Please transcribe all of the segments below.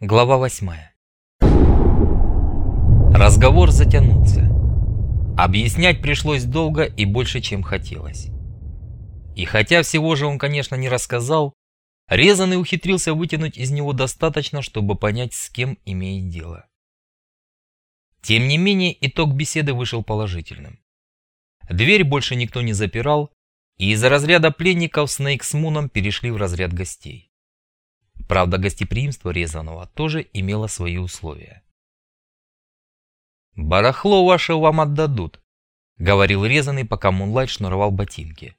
Глава восьмая. Разговор затянулся. Объяснять пришлось долго и больше, чем хотелось. И хотя всего же он, конечно, не рассказал, Резанный ухитрился вытянуть из него достаточно, чтобы понять, с кем имеет дело. Тем не менее, итог беседы вышел положительным. Дверь больше никто не запирал, и из разряда пленников Снейк с Муном перешли в разряд гостей. Правда, гостеприимство Резаного тоже имело свои условия. «Барахло ваше вам отдадут», — говорил Резаный, пока Мунлайт шнуровал ботинки.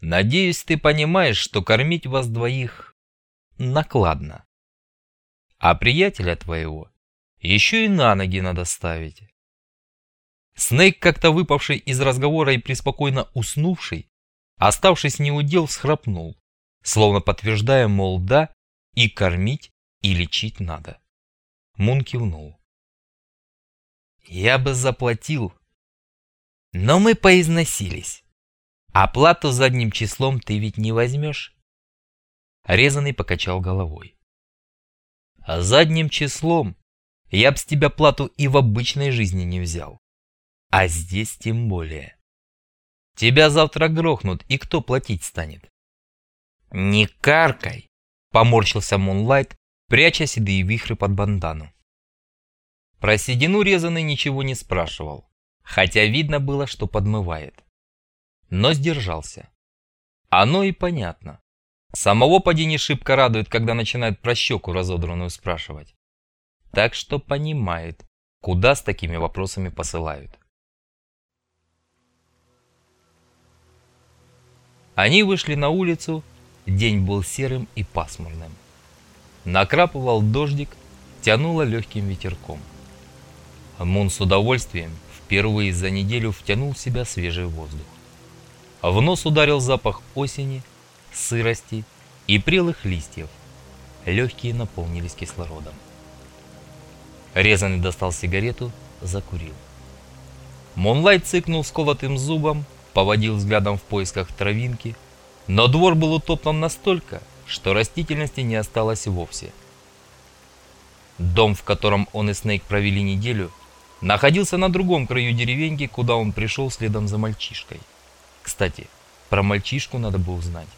«Надеюсь, ты понимаешь, что кормить вас двоих накладно. А приятеля твоего еще и на ноги надо ставить». Снейк, как-то выпавший из разговора и преспокойно уснувший, оставшись неудел, всхрапнул, словно подтверждая, мол, да, и кормить, и лечить надо. Мун кивнул. Я бы заплатил. Но мы поизносились. Оплату задним числом ты ведь не возьмешь? Резанный покачал головой. А задним числом я б с тебя плату и в обычной жизни не взял. А здесь тем более. Тебя завтра грохнут, и кто платить станет? Не каркай, Поморщился Мунлайт, пряча седые вихры под бандану. Про седину резанный ничего не спрашивал, хотя видно было, что подмывает. Но сдержался. Оно и понятно. Самого поди не шибко радует, когда начинает про щеку разодранную спрашивать. Так что понимает, куда с такими вопросами посылают. Они вышли на улицу День был серым и пасмурным. Накрапывал дождик, тянуло легким ветерком. Мун с удовольствием впервые за неделю втянул в себя свежий воздух. В нос ударил запах осени, сырости и прелых листьев. Легкие наполнились кислородом. Резанный достал сигарету, закурил. Монлайт цыкнул сколотым зубом, поводил взглядом в поисках травинки – но двор был утоплен настолько, что растительности не осталось вовсе. Дом, в котором он и Снейк провели неделю, находился на другом краю деревеньки, куда он пришел следом за мальчишкой. Кстати, про мальчишку надо бы узнать.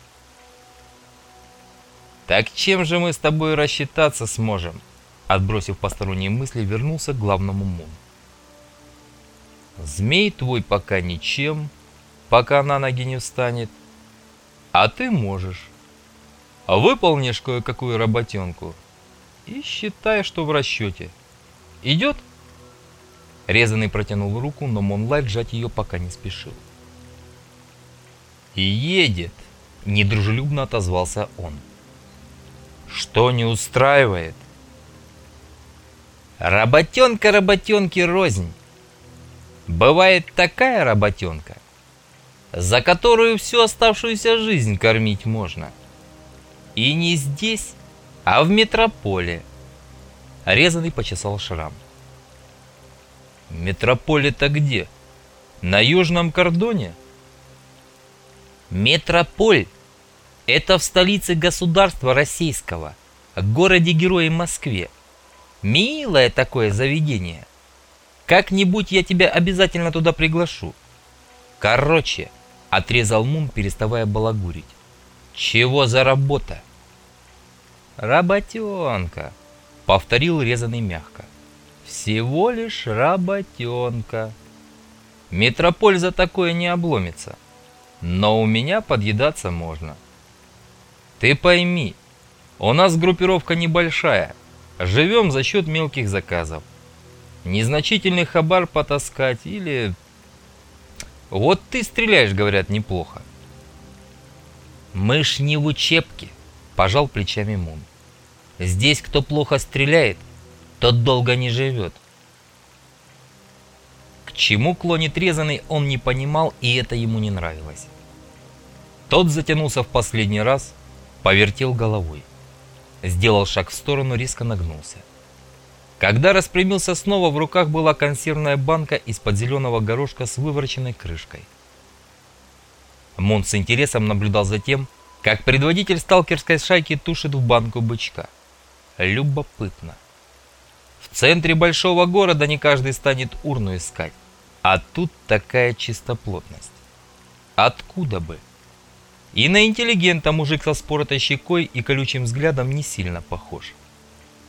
«Так чем же мы с тобой рассчитаться сможем?» Отбросив посторонние мысли, вернулся к главному Мун. «Змей твой пока ничем, пока на ноги не встанет, а ты можешь. Выполнишь кое-какую работенку и считай, что в расчете. Идет? Резанный протянул руку, но Монлайт сжать ее пока не спешил. «Едет!» – недружелюбно отозвался он. «Что не устраивает?» «Работенка работенки рознь. Бывает такая работенка, за которую всю оставшуюся жизнь кормить можно. И не здесь, а в метрополе. Резанный почесал шрам. Метрополе-то где? На южном кордоне? Метрополь – это в столице государства российского, городе-герое Москве. Милое такое заведение. Как-нибудь я тебя обязательно туда приглашу. Короче – Отрезал Мун, переставая балагурить. «Чего за работа?» «Работенка», — повторил резанный мягко. «Всего лишь работенка. Метрополь за такое не обломится, но у меня подъедаться можно. Ты пойми, у нас группировка небольшая, живем за счет мелких заказов. Незначительный хабар потаскать или вот ты стреляешь, говорят, неплохо. Мы ж не в учебке, пожал плечами Мун. Здесь кто плохо стреляет, тот долго не живет. К чему клонит резанный, он не понимал, и это ему не нравилось. Тот затянулся в последний раз, повертел головой. Сделал шаг в сторону, резко нагнулся. Когда распрямился снова, в руках была консервная банка из-под зеленого горошка с вывороченной крышкой. Мон с интересом наблюдал за тем, как предводитель сталкерской шайки тушит в банку бычка. Любопытно. В центре большого города не каждый станет урну искать, а тут такая чистоплотность. Откуда бы? И на интеллигента мужик со споротой щекой и колючим взглядом не сильно похож.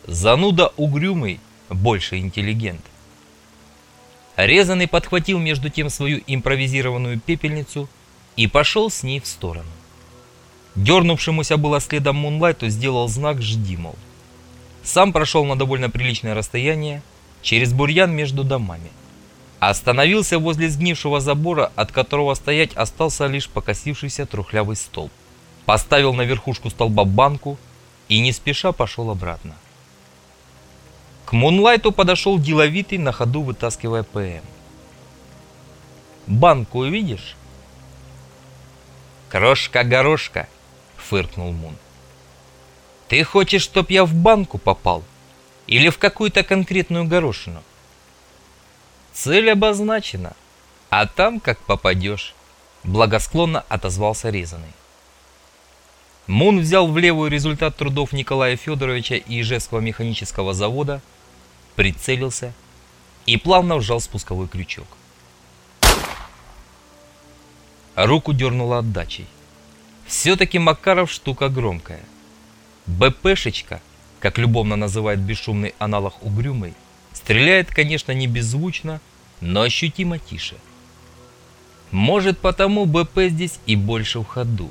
Зануда угрюмый, больше интеллигент. Резанный подхватил между тем свою импровизированную пепельницу и пошел с ней в сторону. Дернувшемуся было следом Мунлайту сделал знак «Жди», мол. Сам прошел на довольно приличное расстояние через бурьян между домами. Остановился возле сгнившего забора, от которого стоять остался лишь покосившийся трухлявый столб. Поставил на верхушку столба банку и не спеша пошел обратно. К Мунлайту подошел деловитый, на ходу вытаскивая ПМ. «Банку увидишь?» «Крошка-горошка!» — фыркнул Мун. «Ты хочешь, чтоб я в банку попал? Или в какую-то конкретную горошину?» Цель обозначена, а там как попадешь, благосклонно отозвался резаный. Мун взял в левую результат трудов Николая Федоровича и Ижевского механического завода, прицелился и плавно вжал спусковой крючок. Руку дернуло отдачей. Все-таки Макаров штука громкая. БПшечка, как любовно называет бесшумный аналог угрюмый, Стреляет, конечно, не беззвучно, но ощутимо тише. Может, потому БП здесь и больше в ходу.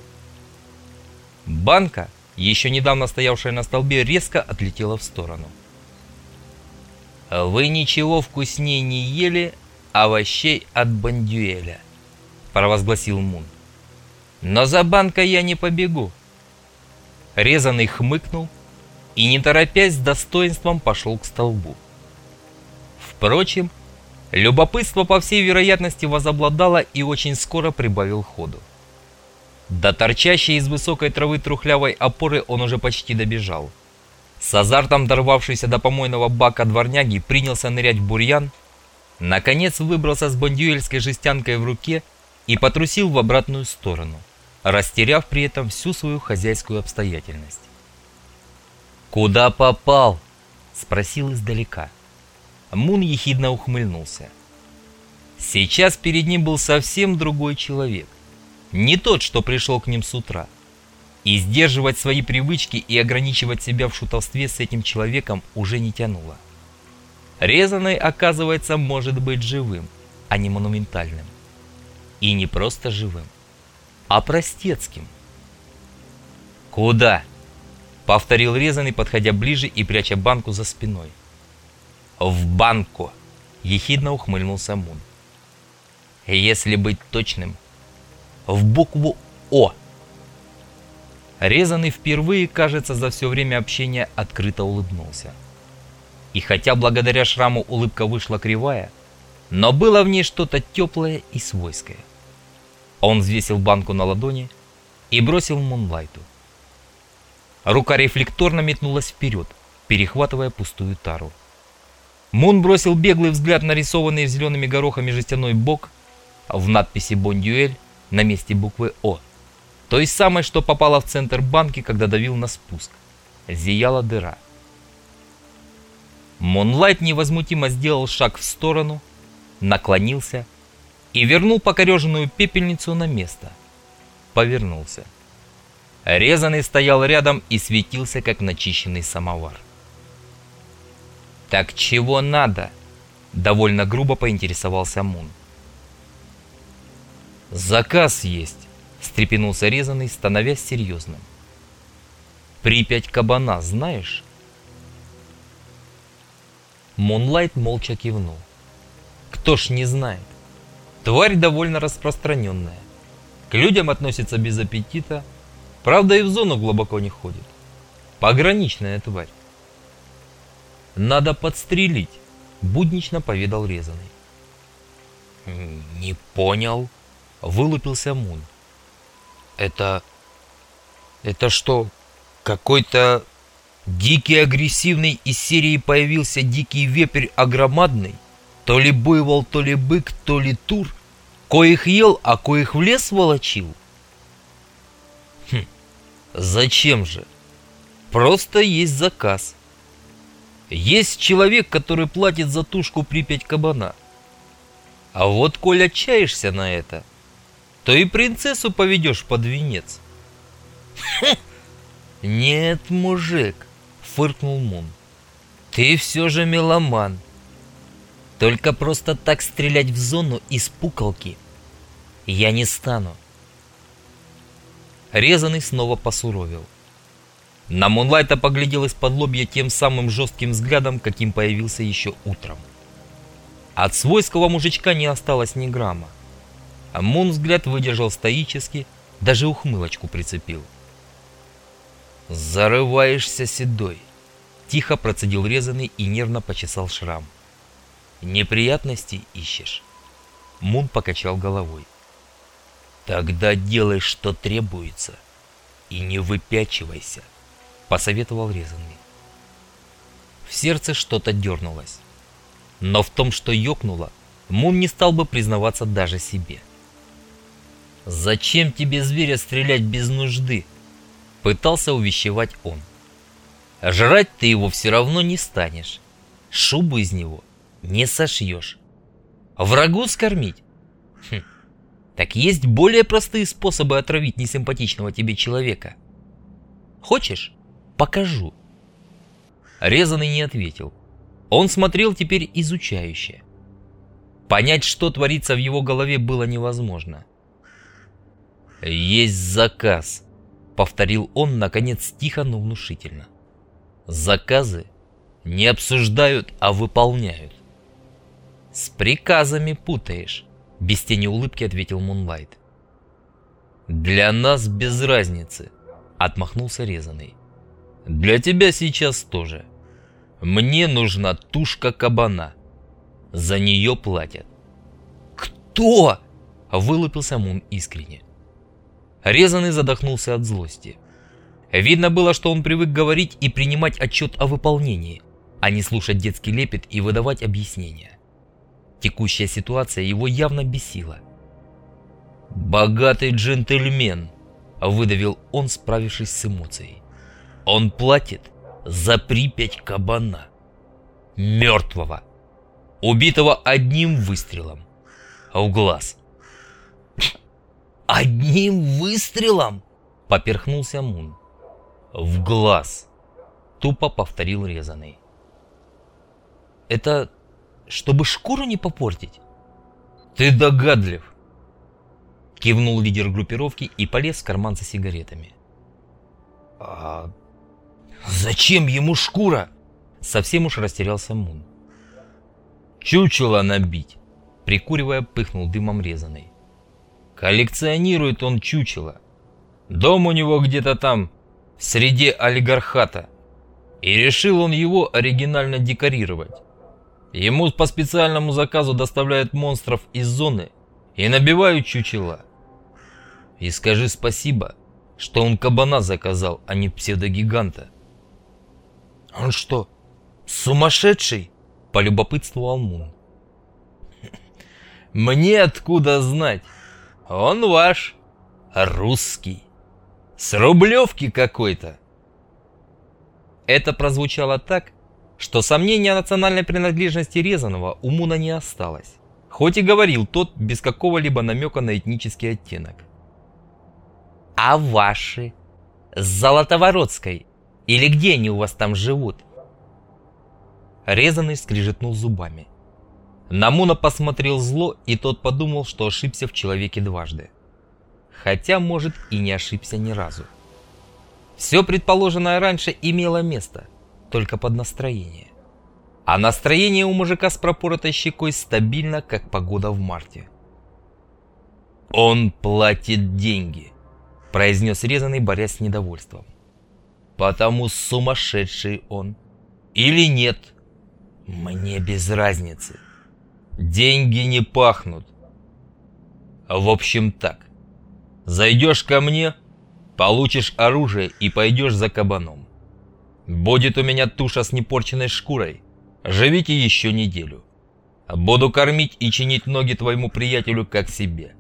Банка, еще недавно стоявшая на столбе, резко отлетела в сторону. «Вы ничего вкуснее не ели овощей от бандюэля», – провозгласил Мун. «Но за банкой я не побегу». Резанный хмыкнул и, не торопясь, с достоинством пошел к столбу. Впрочем, любопытство по всей вероятности возобладало и очень скоро прибавил ходу. До торчащей из высокой травы трухлявой опоры он уже почти добежал. С азартом дорвавшийся до помойного бака дворняги принялся нырять в бурьян, наконец выбрался с бандюэльской жестянкой в руке и потрусил в обратную сторону, растеряв при этом всю свою хозяйскую обстоятельность. «Куда попал?» – спросил издалека. Мун ехидно ухмыльнулся. Сейчас перед ним был совсем другой человек. Не тот, что пришел к ним с утра. И сдерживать свои привычки и ограничивать себя в шутовстве с этим человеком уже не тянуло. Резаный, оказывается, может быть живым, а не монументальным. И не просто живым, а простецким. «Куда?» — повторил резаный, подходя ближе и пряча банку за спиной. «В банку!» – ехидно ухмыльнулся Мун. «Если быть точным, в букву «О». Резанный впервые, кажется, за все время общения открыто улыбнулся. И хотя благодаря шраму улыбка вышла кривая, но было в ней что-то теплое и свойское. Он взвесил банку на ладони и бросил Мунлайту. Рука рефлекторно метнулась вперед, перехватывая пустую тару. Мун бросил беглый взгляд на рисованный зелеными горохами жестяной бок в надписи «Бондюэль» на месте буквы «О». Той самой, что попала в центр банки, когда давил на спуск. Зияла дыра. Монлайт невозмутимо сделал шаг в сторону, наклонился и вернул покореженную пепельницу на место. Повернулся. Резанный стоял рядом и светился, как начищенный самовар. «Так чего надо?» – довольно грубо поинтересовался Мун. «Заказ есть», – встрепенулся резанный, становясь серьезным. «Припять кабана знаешь?» Мунлайт молча кивнул. «Кто ж не знает? Тварь довольно распространенная. К людям относится без аппетита, правда и в зону глубоко не ходит. Пограничная тварь. Надо подстрелить, буднично поведал резаный. Не понял, вылупился Мун. Это... это что, какой-то дикий агрессивный из серии появился дикий вепрь огромадный? То ли буйвол, то ли бык, то ли тур, коих ел, а коих в лес волочил? Хм, зачем же? Просто есть заказ. Есть человек, который платит за тушку Припять кабана. А вот коль отчаешься на это, то и принцессу поведешь под венец. Нет, мужик, фыркнул Мун. Ты все же меломан. Только просто так стрелять в зону из пукалки я не стану. Резанный снова посуровил. На Мунлайта поглядел из-под лобья тем самым жестким взглядом, каким появился еще утром. От свойского мужичка не осталось ни грамма. А Мун взгляд выдержал стоически, даже ухмылочку прицепил. «Зарываешься седой!» Тихо процедил резанный и нервно почесал шрам. «Неприятностей ищешь?» Мун покачал головой. «Тогда делай, что требуется, и не выпячивайся посоветовал резанный. В сердце что-то дернулось. Но в том, что ёкнуло, Мун не стал бы признаваться даже себе. «Зачем тебе зверя стрелять без нужды?» Пытался увещевать он. «Жрать ты его все равно не станешь. Шубу из него не сошьешь. Врагу скормить? Хм. Так есть более простые способы отравить несимпатичного тебе человека. Хочешь, Покажу. Резанный не ответил. Он смотрел теперь изучающе. Понять, что творится в его голове, было невозможно. «Есть заказ», — повторил он, наконец, тихо, но внушительно. «Заказы не обсуждают, а выполняют». «С приказами путаешь», — без тени улыбки ответил Мунлайт. «Для нас без разницы», — отмахнулся Резанный. Для тебя сейчас тоже. Мне нужна тушка кабана. За нее платят. Кто? Вылупился Мун искренне. Резанный задохнулся от злости. Видно было, что он привык говорить и принимать отчет о выполнении, а не слушать детский лепет и выдавать объяснения. Текущая ситуация его явно бесила. «Богатый джентльмен», — выдавил он, справившись с эмоцией. Он платит за Припять кабана. Мертвого. Убитого одним выстрелом. В глаз. «Одним выстрелом?» — поперхнулся Мун. «В глаз!» — тупо повторил резаный. «Это чтобы шкуру не попортить?» «Ты догадлив!» Кивнул лидер группировки и полез в карман за сигаретами. «А «Зачем ему шкура?» Совсем уж растерялся Мун. «Чучело набить!» Прикуривая, пыхнул дымом резаный. «Коллекционирует он чучело. Дом у него где-то там, в среде олигархата. И решил он его оригинально декорировать. Ему по специальному заказу доставляют монстров из зоны и набивают чучела. И скажи спасибо, что он кабана заказал, а не псевдогиганта. «Он что, сумасшедший?» – полюбопытствовал Мун. «Мне откуда знать? Он ваш, русский, с Рублевки какой-то». Это прозвучало так, что сомнения о национальной принадлежности Резанова у Муна не осталось, хоть и говорил тот без какого-либо намека на этнический оттенок. «А ваши? С Золотовородской или где они у вас там живут?» Резанный скрижетнул зубами. Намуна посмотрел зло, и тот подумал, что ошибся в человеке дважды. Хотя, может, и не ошибся ни разу. Все предположенное раньше имело место, только под настроение. А настроение у мужика с пропоротой щекой стабильно, как погода в марте. «Он платит деньги», – произнес резанный, борясь с недовольством. Потому сумасшедший он. Или нет. Мне без разницы. Деньги не пахнут. В общем так. Зайдешь ко мне, получишь оружие и пойдешь за кабаном. Будет у меня туша с непорченной шкурой. Живите еще неделю. Буду кормить и чинить ноги твоему приятелю как себе.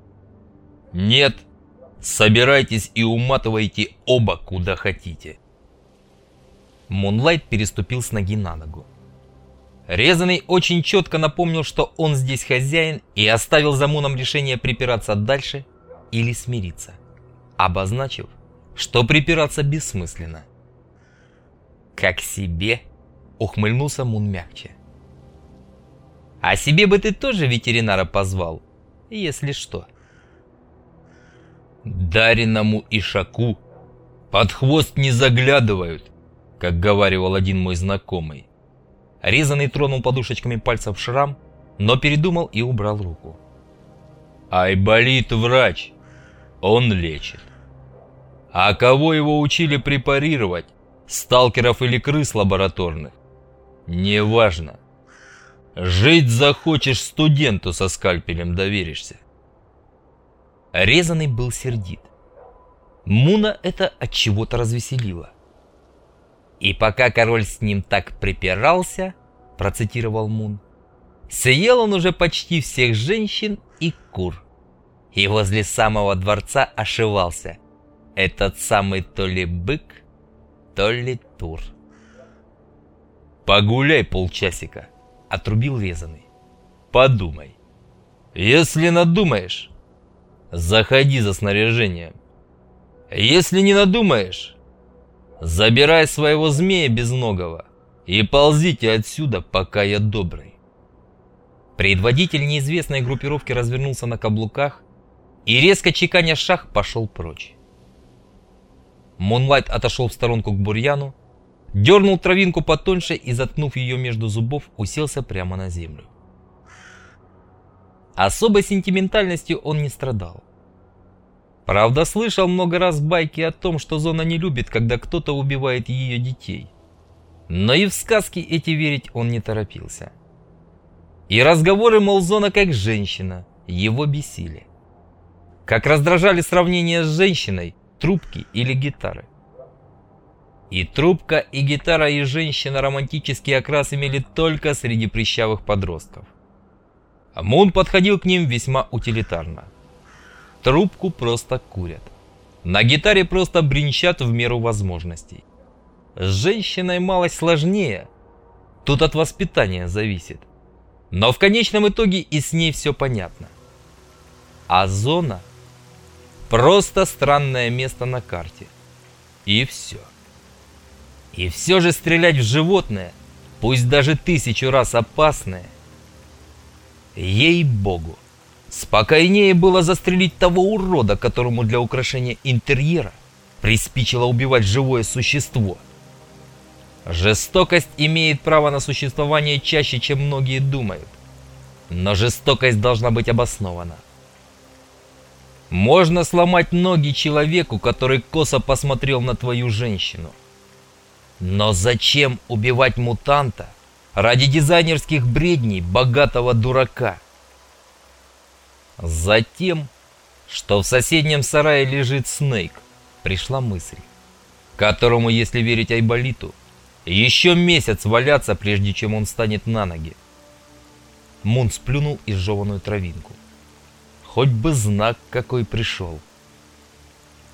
Нет, собирайтесь и уматывайте оба куда хотите. Мунлайт переступил с ноги на ногу. Резанный очень четко напомнил, что он здесь хозяин и оставил за Муном решение припираться дальше или смириться, обозначив, что припираться бессмысленно. «Как себе?» — ухмыльнулся Мун мягче. «А себе бы ты тоже ветеринара позвал, если что». «Дареному ишаку под хвост не заглядывают», как говаривал один мой знакомый. Резанный тронул подушечками пальцев шрам, но передумал и убрал руку. Айболит врач, он лечит. А кого его учили препарировать, сталкеров или крыс лабораторных? Неважно. Жить захочешь студенту со скальпелем доверишься. Резанный был сердит. Муна это от чего-то развеселило. И пока король с ним так припирался, процитировал Мун, съел он уже почти всех женщин и кур. И возле самого дворца ошивался этот самый то ли бык, то ли тур. «Погуляй полчасика», — отрубил резаный. «Подумай. Если надумаешь, заходи за снаряжением. Если не надумаешь, Забирай своего змея безногого и ползите отсюда, пока я добрый. Предводитель неизвестной группировки развернулся на каблуках и резко чеканя шаг пошел прочь. Монлайт отошел в сторонку к бурьяну, дернул травинку потоньше и, заткнув ее между зубов, уселся прямо на землю. Особой сентиментальностью он не страдал. Правда, слышал много раз байки о том, что Зона не любит, когда кто-то убивает ее детей. Но и в сказки эти верить он не торопился. И разговоры, мол, Зона как женщина, его бесили. Как раздражали сравнения с женщиной, трубки или гитары. И трубка, и гитара, и женщина романтический окрас имели только среди прищавых подростков. Мун подходил к ним весьма утилитарно. Трубку просто курят. На гитаре просто бренчат в меру возможностей. С женщиной малость сложнее. Тут от воспитания зависит. Но в конечном итоге и с ней все понятно. А зона – просто странное место на карте. И все. И все же стрелять в животное, пусть даже тысячу раз опасное, ей-богу, Спокойнее было застрелить того урода, которому для украшения интерьера приспичило убивать живое существо. Жестокость имеет право на существование чаще, чем многие думают. Но жестокость должна быть обоснована. Можно сломать ноги человеку, который косо посмотрел на твою женщину. Но зачем убивать мутанта ради дизайнерских бредней богатого дурака? Затем, что в соседнем сарае лежит Снейк, пришла мысль, которому, если верить Айболиту, еще месяц валяться, прежде чем он станет на ноги. Мун сплюнул изжеванную травинку. Хоть бы знак какой пришел.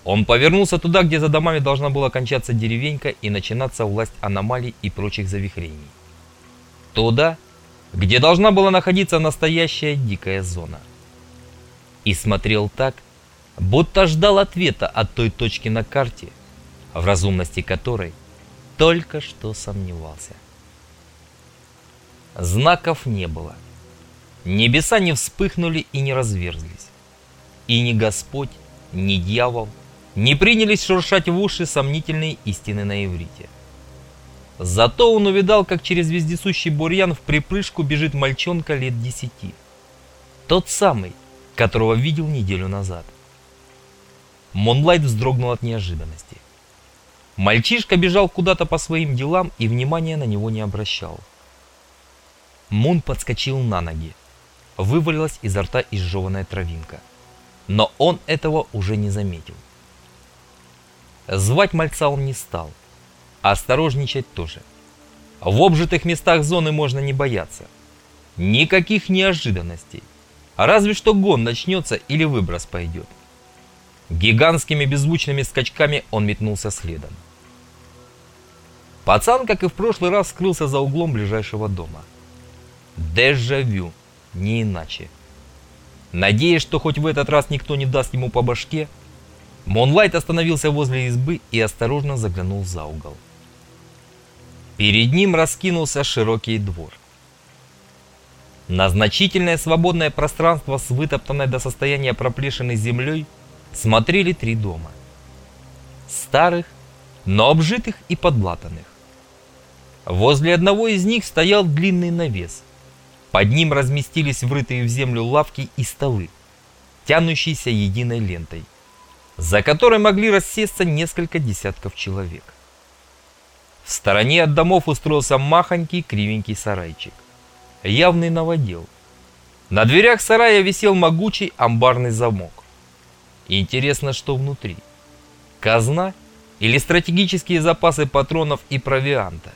Он повернулся туда, где за домами должна была кончаться деревенька и начинаться власть аномалий и прочих завихрений. Туда, где должна была находиться настоящая дикая зона и смотрел так, будто ждал ответа от той точки на карте, в разумности которой только что сомневался. Знаков не было. Небеса не вспыхнули и не разверзлись. И ни Господь, ни дьявол не принялись шуршать в уши сомнительные истины на иврите. Зато он увидал, как через вездесущий бурьян в припрыжку бежит мальчонка лет десяти. Тот самый, которого видел неделю назад. Монлайт вздрогнул от неожиданности. Мальчишка бежал куда-то по своим делам и внимания на него не обращал. Мун подскочил на ноги. Вывалилась изо рта изжеванная травинка. Но он этого уже не заметил. Звать мальца он не стал. Осторожничать тоже. В обжитых местах зоны можно не бояться. Никаких неожиданностей. А разве что гон начнется или выброс пойдет. Гигантскими беззвучными скачками он метнулся следом. Пацан, как и в прошлый раз, скрылся за углом ближайшего дома. Дежавю, не иначе. Надеясь, что хоть в этот раз никто не даст ему по башке, Монлайт остановился возле избы и осторожно заглянул за угол. Перед ним раскинулся широкий двор. На значительное свободное пространство с вытоптанной до состояния проплешиной землей смотрели три дома. Старых, но обжитых и подлатанных. Возле одного из них стоял длинный навес. Под ним разместились врытые в землю лавки и столы, тянущиеся единой лентой, за которой могли рассесться несколько десятков человек. В стороне от домов устроился махонький кривенький сарайчик. Явный новодел. На дверях сарая висел могучий амбарный замок. Интересно, что внутри. Казна или стратегические запасы патронов и провианта.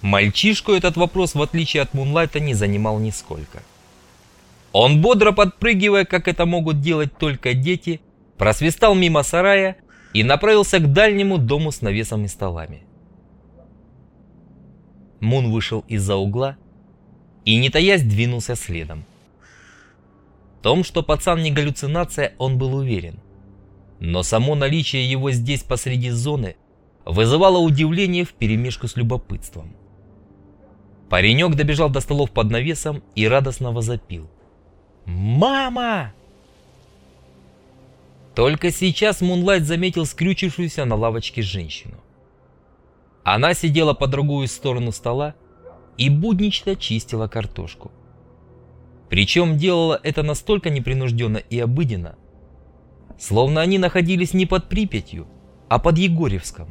Мальчишку этот вопрос, в отличие от Мунлайта, не занимал нисколько. Он бодро подпрыгивая, как это могут делать только дети, просвистал мимо сарая и направился к дальнему дому с навесом и столами. Мун вышел из-за угла и, не таясь, двинулся следом. В том, что пацан не галлюцинация, он был уверен. Но само наличие его здесь посреди зоны вызывало удивление вперемешку с любопытством. Паренек добежал до столов под навесом и радостно возопил. «Мама!» Только сейчас Мунлайт заметил скрючившуюся на лавочке женщину. Она сидела по другую сторону стола и буднично чистила картошку. Причем делала это настолько непринужденно и обыденно, словно они находились не под Припятью, а под Егорьевском.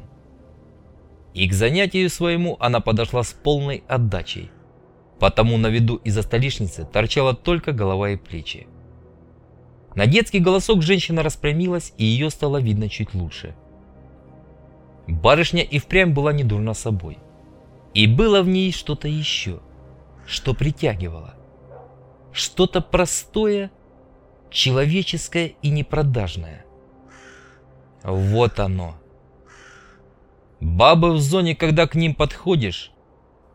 И к занятию своему она подошла с полной отдачей, потому на виду из-за столешницы торчала только голова и плечи. На детский голосок женщина распрямилась, и ее стало видно чуть лучше. Барышня и впрямь была не дурна собой. И было в ней что-то еще, что притягивало. Что-то простое, человеческое и непродажное. Вот оно. Бабы в зоне, когда к ним подходишь,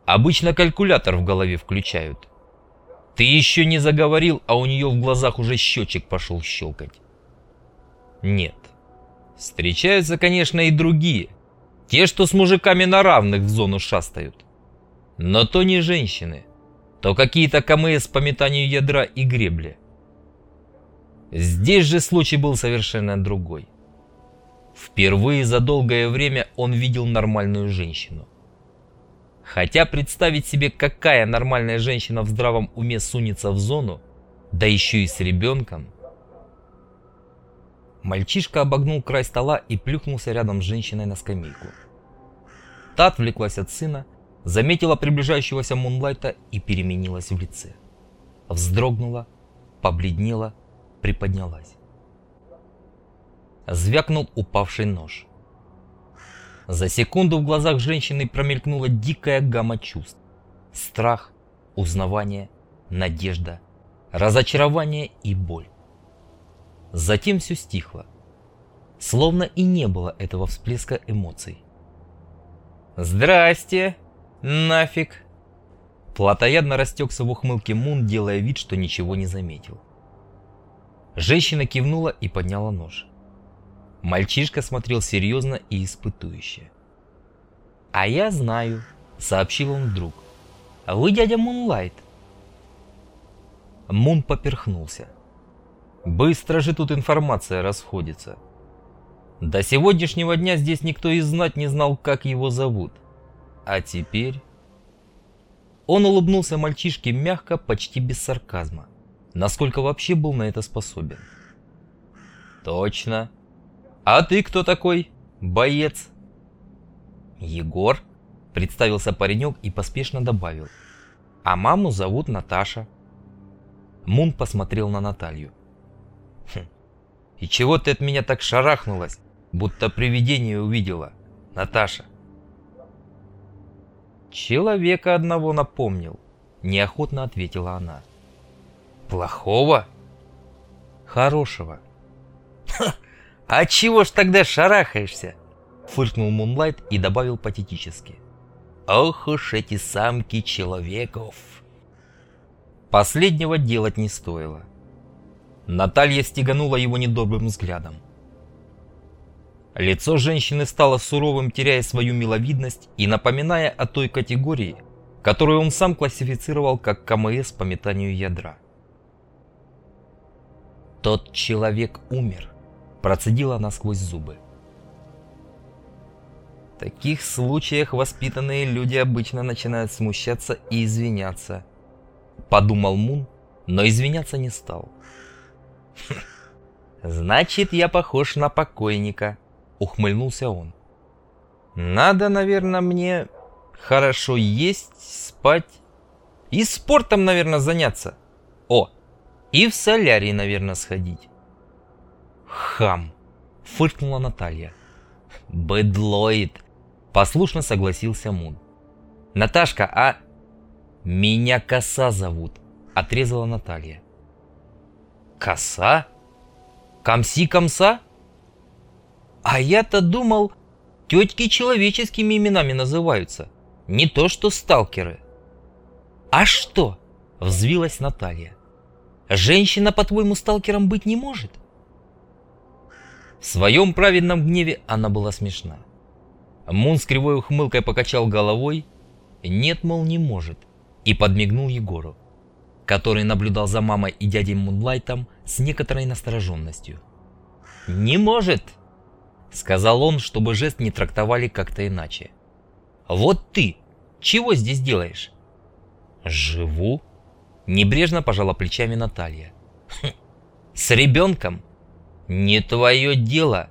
обычно калькулятор в голове включают. Ты еще не заговорил, а у нее в глазах уже счетчик пошел щелкать. Нет. Встречаются, конечно, и другие. Те, что с мужиками на равных в зону шастают. Но то не женщины, то какие-то КМС по метанию ядра и гребли. Здесь же случай был совершенно другой. Впервые за долгое время он видел нормальную женщину. Хотя представить себе, какая нормальная женщина в здравом уме сунется в зону, да еще и с ребенком. Мальчишка обогнул край стола и плюхнулся рядом с женщиной на скамейку. Та отвлеклась от сына, заметила приближающегося Мунлайта и переменилась в лице. Вздрогнула, побледнела, приподнялась. Звякнул упавший нож. За секунду в глазах женщины промелькнула дикая гамма чувств. Страх, узнавание, надежда, разочарование и боль. Затем все стихло. Словно и не было этого всплеска эмоций. «Здрасте! Нафиг!» Платоядно растекся в ухмылке Мун, делая вид, что ничего не заметил. Женщина кивнула и подняла нож. Мальчишка смотрел серьезно и испытующе. «А я знаю», — сообщил он вдруг. «Вы дядя Мунлайт». Мун поперхнулся. Быстро же тут информация расходится. До сегодняшнего дня здесь никто и знать не знал, как его зовут. А теперь... Он улыбнулся мальчишке мягко, почти без сарказма. Насколько вообще был на это способен. «Точно», «А ты кто такой? Боец?» «Егор», — представился паренек и поспешно добавил. «А маму зовут Наташа». Мун посмотрел на Наталью. «Хм, и чего ты от меня так шарахнулась, будто привидение увидела, Наташа?» «Человека одного напомнил», — неохотно ответила она. «Плохого?» «Хорошего». «Ха!» «А чего ж тогда шарахаешься?» Фыркнул Мунлайт и добавил патетически. Ох уж эти самки человеков. Последнего делать не стоило. Наталья стеганула его недобрым взглядом. Лицо женщины стало суровым, теряя свою миловидность и напоминая о той категории, которую он сам классифицировал как КМС по метанию ядра. «Тот человек умер», – процедила она сквозь зубы. В таких случаях воспитанные люди обычно начинают смущаться и извиняться. Подумал Мун, но извиняться не стал. «Хм, «Значит, я похож на покойника», — ухмыльнулся он. «Надо, наверное, мне хорошо есть, спать и спортом, наверное, заняться. О, и в солярий, наверное, сходить». «Хам!» — фыркнула Наталья. «Бэдлоид!» — послушно согласился Мун. «Наташка, а...» «Меня коса зовут», — отрезала Наталья. «Коса? Комси-комса?» «А я-то думал, тетки человеческими именами называются, не то что сталкеры». «А что?» — взвилась Наталья. «Женщина, по-твоему, сталкером быть не может?» В своем праведном гневе она была смешна. Мун с кривой ухмылкой покачал головой. Нет, мол, не может. И подмигнул Егору, который наблюдал за мамой и дядей Мунлайтом с некоторой настороженностью. «Не может!» — сказал он, чтобы жест не трактовали как-то иначе. «Вот ты! Чего здесь делаешь?» «Живу!» — небрежно пожала плечами Наталья. «Хм, «С ребенком?» «Не твое дело!»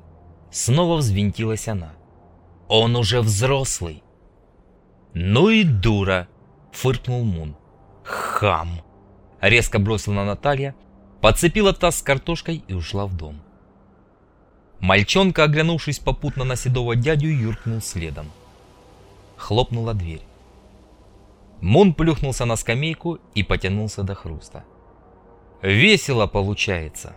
Снова взвинтилась она. «Он уже взрослый!» «Ну и дура!» — фыркнул Мун. «Хам!» — резко бросила Наталья, подцепила таз с картошкой и ушла в дом. Мальчонка, оглянувшись попутно на седого дядю, юркнул следом. Хлопнула дверь. Мун плюхнулся на скамейку и потянулся до хруста. «Весело получается!»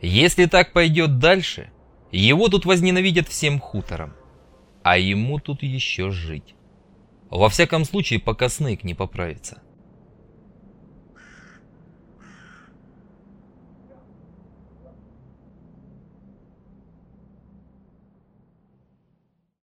Если так пойдет дальше, его тут возненавидят всем хутором. А ему тут еще жить. Во всяком случае, пока Снейк не поправится.